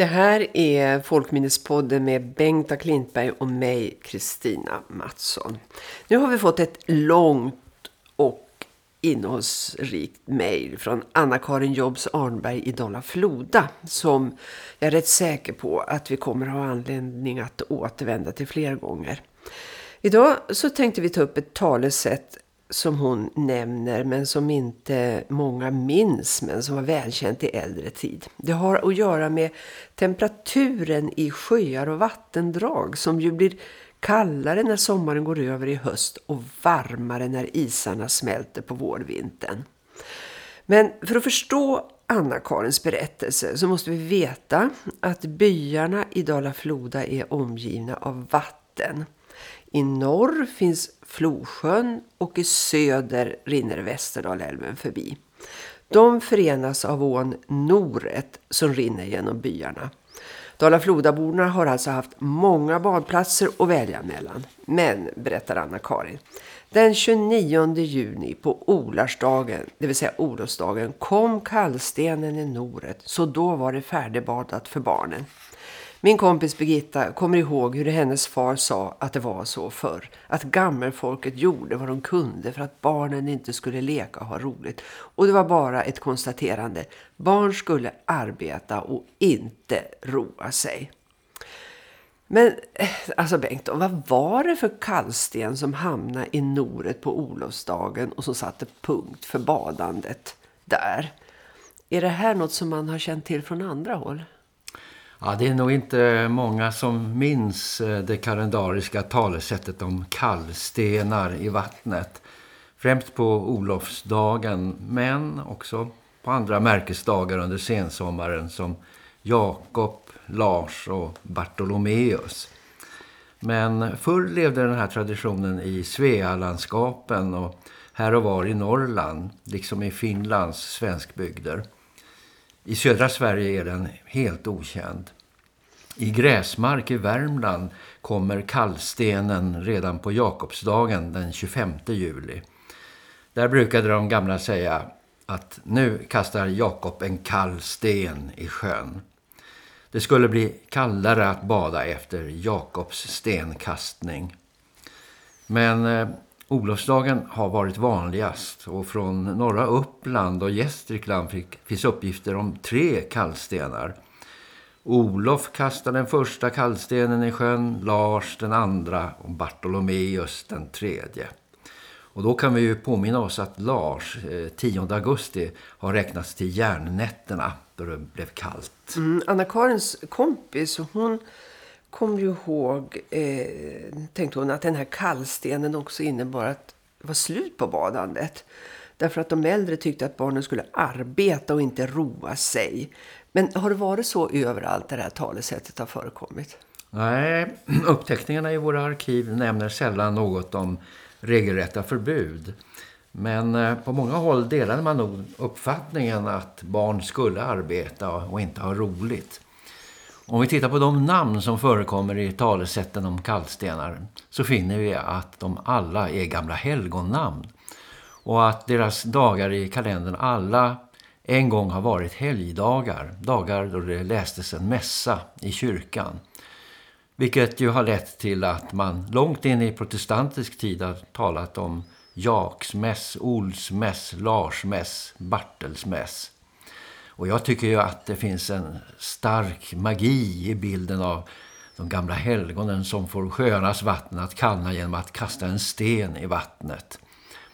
Det här är Folkminnespodden med Bengta Klintberg och mig, Kristina Mattsson. Nu har vi fått ett långt och innehållsrikt mejl från Anna-Karin Jobs Arnberg i Dala Floda som jag är rätt säker på att vi kommer ha anledning att återvända till fler gånger. Idag så tänkte vi ta upp ett talesätt som hon nämner men som inte många minns men som var välkänt i äldre tid. Det har att göra med temperaturen i sjöar och vattendrag som ju blir kallare när sommaren går över i höst och varmare när isarna smälter på vårvintern. Men för att förstå Anna-Karins berättelse så måste vi veta att byarna i Dala-Floda är omgivna av vatten. I norr finns Flosjön och i söder rinner Västerdalälven förbi. De förenas av ån Noret som rinner genom byarna. Dala-Flodaborna har alltså haft många badplatser att välja mellan. Men, berättar Anna-Karin, den 29 juni på Olarsdagen, det vill säga Olofsdagen, kom kallstenen i Noret så då var det färdigbadat för barnen. Min kompis Birgitta kommer ihåg hur hennes far sa att det var så förr. Att gammelfolket gjorde vad de kunde för att barnen inte skulle leka och ha roligt. Och det var bara ett konstaterande. Barn skulle arbeta och inte roa sig. Men eh, alltså Bengt, vad var det för kallsten som hamnade i Noret på Olofsdagen och som satte punkt för badandet där? Är det här något som man har känt till från andra håll? Ja, det är nog inte många som minns eh, det kalendariska talesättet om kallstenar i vattnet. Främst på Olofsdagen, men också på andra märkesdagar under sensommaren som Jakob, Lars och Bartolomeus. Men förr levde den här traditionen i Svealandskapen och här och var i Norrland, liksom i Finlands svenskbygder. I södra Sverige är den helt okänd. I Gräsmark i Värmland kommer kallstenen redan på Jakobsdagen den 25 juli. Där brukade de gamla säga att nu kastar Jakob en kall sten i sjön. Det skulle bli kallare att bada efter Jakobs stenkastning. Men eh, Olofsdagen har varit vanligast och från norra Uppland och Gästrikland fick, finns uppgifter om tre kallstenar. Olof kastade den första kallstenen i sjön, Lars den andra och Bartolomeus den tredje. Och då kan vi ju påminna oss att Lars, eh, 10 augusti, har räknats till järnnätterna då det blev kallt. Mm, Anna-Karins kompis, hon kom ju ihåg, eh, tänkte hon, att den här kallstenen också innebar att det var slut på badandet. Därför att de äldre tyckte att barnen skulle arbeta och inte roa sig. Men har det varit så överallt där det här talesättet har förekommit? Nej, uppteckningarna i våra arkiv nämner sällan något om regelrätta förbud. Men eh, på många håll delade man nog uppfattningen att barn skulle arbeta och inte ha roligt. Om vi tittar på de namn som förekommer i talesätten om kallstenar så finner vi att de alla är gamla helgonnamn. Och att deras dagar i kalendern alla en gång har varit helgdagar. Dagar då det lästes en mässa i kyrkan. Vilket ju har lett till att man långt in i protestantisk tid har talat om Jaksmäss, Olsmäss, Larsmäss, Bartelsmäss. Och jag tycker ju att det finns en stark magi i bilden av de gamla helgonen som får sjöarnas vatten att kallna genom att kasta en sten i vattnet.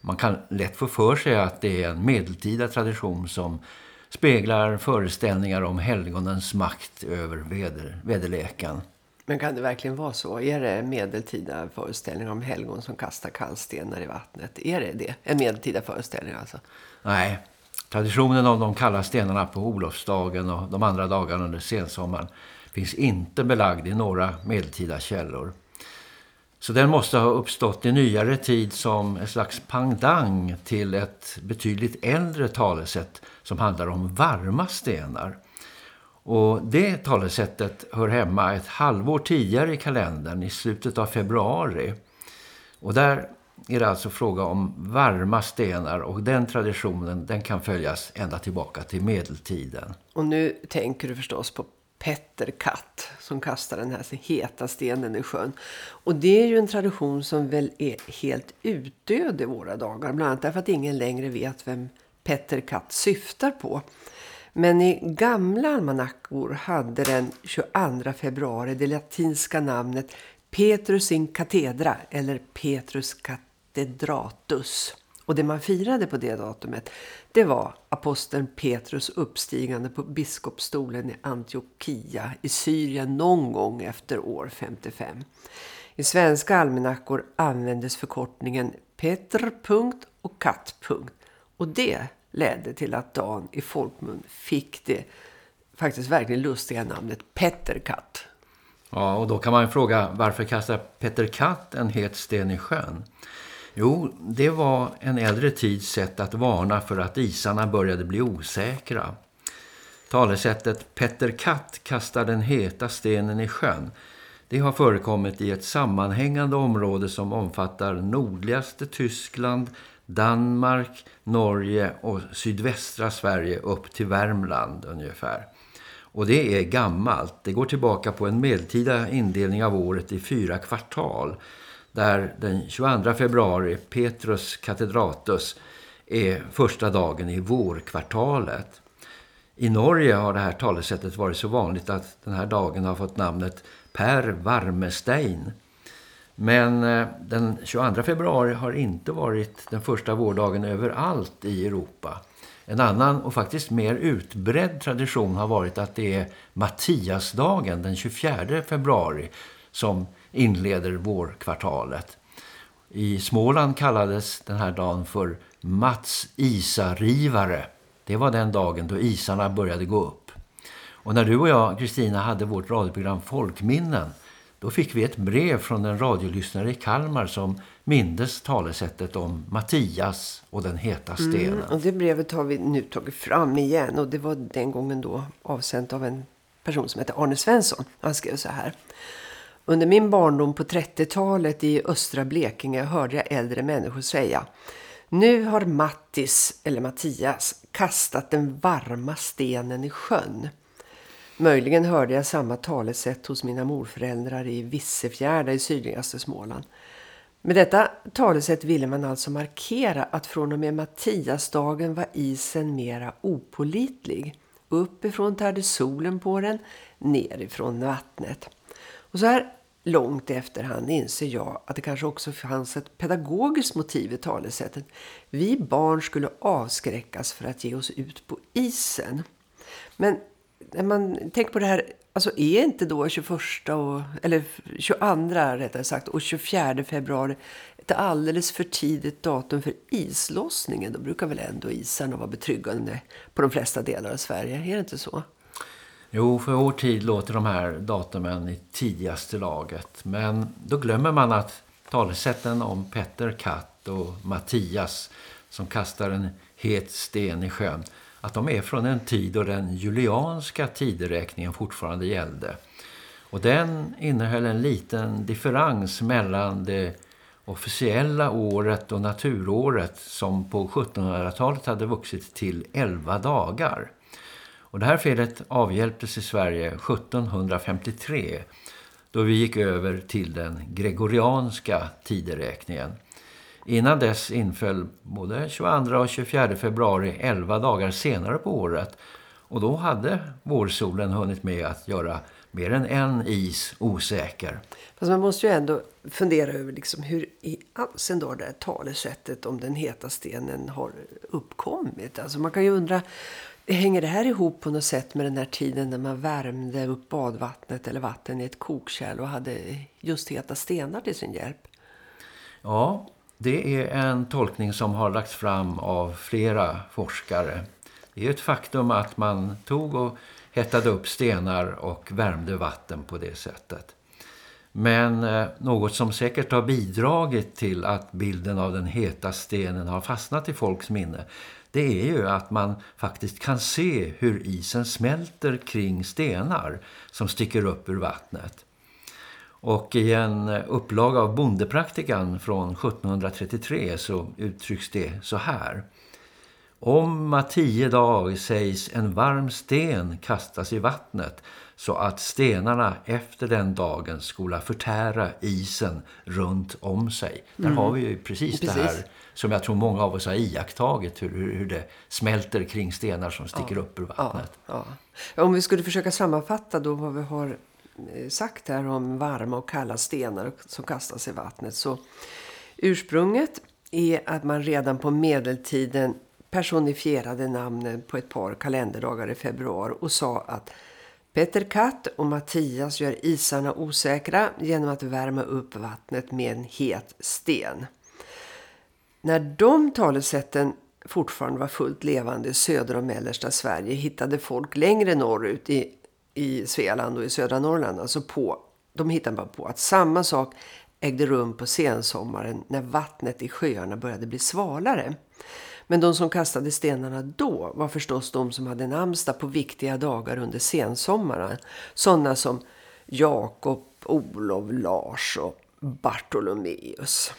Man kan lätt få för sig att det är en medeltida tradition som speglar föreställningar om helgonens makt över väder, väderleken. Men kan det verkligen vara så? Är det medeltida föreställningar om helgon som kastar kallstenar i vattnet? Är det det? En medeltida föreställning alltså? Nej, Traditionen av de kalla stenarna på Olofsdagen och de andra dagarna under sensommaren finns inte belagd i några medeltida källor. Så den måste ha uppstått i nyare tid som en slags pangdang till ett betydligt äldre talesätt som handlar om varma stenar. Och det talesättet hör hemma ett halvår tidigare i kalendern i slutet av februari. Och där är det alltså fråga om varma stenar och den traditionen den kan följas ända tillbaka till medeltiden. Och nu tänker du förstås på Petter Katt som kastar den här heta stenen i sjön. Och det är ju en tradition som väl är helt utdöd i våra dagar. Bland annat därför att ingen längre vet vem Petter Katt syftar på. Men i gamla almanackor hade den 22 februari det latinska namnet Petrus in cathedra eller Petrus cathedratus. Och det man firade på det datumet det var aposteln Petrus uppstigande på biskopsstolen i Antiochia i Syrien någon gång efter år 55. I svenska almanackor användes förkortningen Petr. och katt. Och det ledde till att Dan i folkmun fick det faktiskt verkligen lustiga namnet Petterkatt. Ja, och då kan man fråga varför kastar Petter Katt en het sten i sjön? Jo, det var en äldre tids sätt att varna för att isarna började bli osäkra. Talesättet Petter Katt kastar den heta stenen i sjön. Det har förekommit i ett sammanhängande område som omfattar nordligaste Tyskland, Danmark, Norge och sydvästra Sverige upp till Värmland ungefär. Och det är gammalt. Det går tillbaka på en medeltida indelning av året i fyra kvartal- där den 22 februari Petrus katedratus är första dagen i vårkvartalet. I Norge har det här talesättet varit så vanligt att den här dagen har fått namnet Per Varmestein. Men eh, den 22 februari har inte varit den första vårdagen överallt i Europa. En annan och faktiskt mer utbredd tradition har varit att det är Mattiasdagen den 24 februari som inleder vårkvartalet. I Småland kallades den här dagen för Mats Isarivare. Det var den dagen då isarna började gå upp. Och när du och jag, Kristina, hade vårt radioprogram Folkminnen då fick vi ett brev från en radiolyssnare i Kalmar som mindes talesättet om Mattias och den heta mm, stenen. Mm, och det brevet har vi nu tagit fram igen och det var den gången då avsänt av en person som heter Arne Svensson. Han skrev så här. Under min barndom på 30-talet i östra Blekinge hörde jag äldre människor säga Nu har Mattis, eller Mattias, kastat den varma stenen i sjön. Möjligen hörde jag samma talesätt hos mina morföräldrar i Vissefjärda i sydligaste Småland. Med detta talesätt ville man alltså markera att från och med Mattiasdagen var isen mera opolitlig. Uppifrån tärde solen på den, nerifrån vattnet. Och så här långt i efterhand inser jag att det kanske också fanns ett pedagogiskt motiv i talesättet. Vi barn skulle avskräckas för att ge oss ut på isen. Men när man tänker på det här, alltså är inte då 21 och, eller 22 rättare sagt och 24 februari ett alldeles för tidigt datum för islossningen? Då brukar väl ändå isarna vara betryggande på de flesta delar av Sverige, är det inte så? Jo, för vår tid låter de här datumen i tidigaste laget. Men då glömmer man att talesätten om Petter Katt och Mattias som kastar en het sten i sjön, att de är från en tid då den julianska tideräkningen fortfarande gällde. Och den innehöll en liten differens mellan det officiella året och naturåret som på 1700-talet hade vuxit till 11 dagar. Och det här felet avhjälptes i Sverige 1753 då vi gick över till den gregorianska tideräkningen. Innan dess inföll både 22 och 24 februari 11 dagar senare på året och då hade vårsolen hunnit med att göra mer än en is osäker. Fast man måste ju ändå fundera över liksom hur i sen då det här talesättet om den heta stenen har uppkommit. Alltså man kan ju undra Hänger det här ihop på något sätt med den här tiden när man värmde upp badvattnet eller vatten i ett kokkärl och hade just heta stenar till sin hjälp? Ja, det är en tolkning som har lagts fram av flera forskare. Det är ett faktum att man tog och hettade upp stenar och värmde vatten på det sättet. Men eh, något som säkert har bidragit till att bilden av den heta stenen har fastnat i folks minne det är ju att man faktiskt kan se hur isen smälter kring stenar som sticker upp ur vattnet. Och i en upplaga av Bondepraktikan från 1733 så uttrycks det så här. Om tio dag sägs en varm sten kastas i vattnet så att stenarna efter den dagen skulle förtära isen runt om sig. Där mm. har vi ju precis, precis, det här som jag tror många av oss har iakttagit, hur, hur det smälter kring stenar som sticker ja. upp ur vattnet. Ja, ja. Om vi skulle försöka sammanfatta då vad vi har eh, sagt här om varma och kalla stenar som kastas i vattnet så ursprunget är att man redan på medeltiden personifierade namnen på ett par kalenderdagar i februari och sa att Peter Katt och Mattias gör isarna osäkra genom att värma upp vattnet med en het sten. När de talesätten fortfarande var fullt levande i södra och mellersta Sverige hittade folk längre norrut i, i Svealand och i södra Norrland alltså på, de hittade bara på att samma sak ägde rum på sensommaren när vattnet i sjöarna började bli svalare. Men de som kastade stenarna då var förstås de som hade namnsdag på viktiga dagar under sensommaren. Sådana som Jakob, Olof, Lars och Bartolomeus.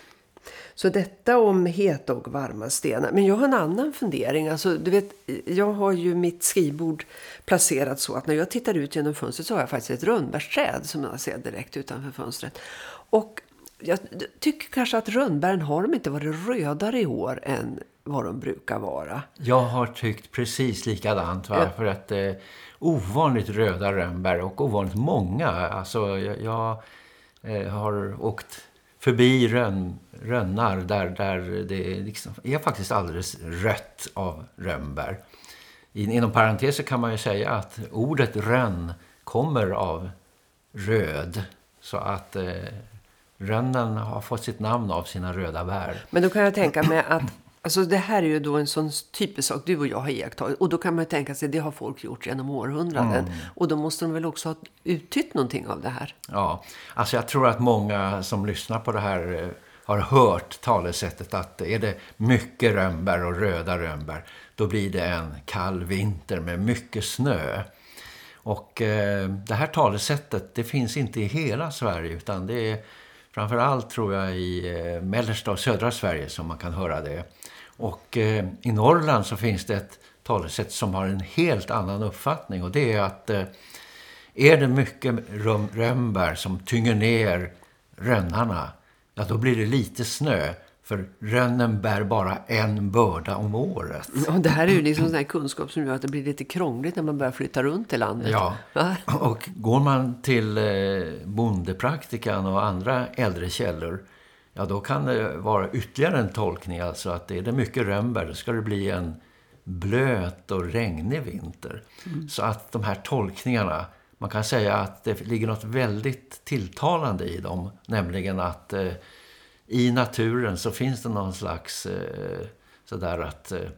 Så detta om heta och varma stenar. Men jag har en annan fundering. Alltså, du vet, jag har ju mitt skrivbord placerat så att när jag tittar ut genom fönstret så har jag faktiskt ett rönnbärsträd som jag ser direkt utanför fönstret. Och jag tycker kanske att rönnbären har de inte varit rödare i år än vad de brukar vara. Jag har tyckt precis likadant va? Ja. för att eh, ovanligt röda rönnbär och ovanligt många. Alltså jag, jag eh, har åkt förbi rönn, rönnar där, där det liksom är faktiskt alldeles rött av rönnbär. Inom parenteser kan man ju säga att ordet rönn kommer av röd. Så att eh, rönnen har fått sitt namn av sina röda bär. Men då kan jag tänka mig att Alltså det här är ju då en sån typisk sak du och jag har iakttagit. Och då kan man tänka sig, det har folk gjort genom århundraden. Mm. Och då måste de väl också ha uttytt någonting av det här. Ja, alltså jag tror att många som lyssnar på det här eh, har hört talesättet att är det mycket rönnbär och röda rönnbär då blir det en kall vinter med mycket snö. Och eh, det här talesättet det finns inte i hela Sverige utan det är framförallt tror jag i eh, mellersta och södra Sverige som man kan höra det. Och eh, i Norrland så finns det ett talesätt som har en helt annan uppfattning och det är att eh, är det mycket röm rönnbär som tynger ner rönnarna, ja då blir det lite snö. För rönnen bär bara en börda om året. Ja, det här är ju liksom sån här kunskap som gör att det blir lite krångligt när man börjar flytta runt i landet. Ja, och går man till eh, bondepraktikan och andra äldre källor ja då kan det vara ytterligare en tolkning. Alltså att är det mycket rönnbär då ska det bli en blöt och regnig vinter. Mm. Så att de här tolkningarna, man kan säga att det ligger något väldigt tilltalande i dem. Nämligen att eh, i naturen så finns det någon slags eh, sådär att, eh,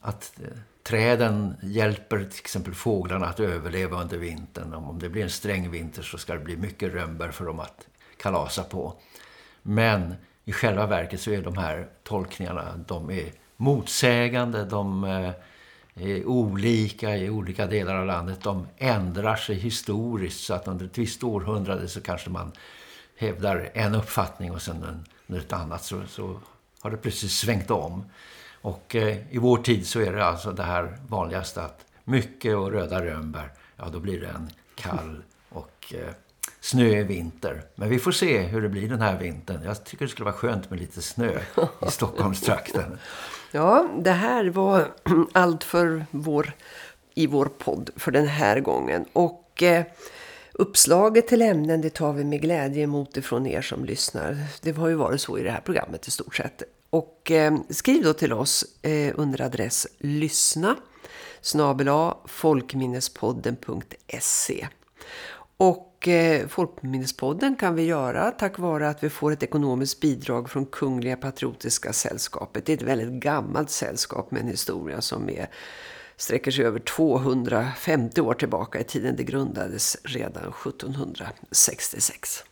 att eh, träden hjälper till exempel fåglarna att överleva under vintern. Om det blir en sträng vinter så ska det bli mycket rönnbär för dem att kalasa på. Men i själva verket så är de här tolkningarna, de är motsägande, de eh, är olika i olika delar av landet. De ändrar sig historiskt så att under ett visst århundrade så kanske man hävdar en uppfattning och sen under ett annat så, så har det plötsligt svängt om. Och eh, i vår tid så är det alltså det här vanligaste att mycket och röda rönnbär, ja då blir det en kall och eh, snö i vinter. Men vi får se hur det blir den här vintern. Jag tycker det skulle vara skönt med lite snö i Stockholmstrakten. Ja, det här var allt för vår, i vår podd för den här gången. Och eh, uppslaget till ämnen det tar vi med glädje emot ifrån er som lyssnar. Det har ju varit så i det här programmet i stort sett. Och eh, skriv då till oss eh, under adress lyssna snabela folkminnespodden.se och eh, Folkminnespodden kan vi göra tack vare att vi får ett ekonomiskt bidrag från Kungliga Patriotiska Sällskapet. Det är ett väldigt gammalt sällskap med en historia som är, sträcker sig över 250 år tillbaka i tiden. Det grundades redan 1766.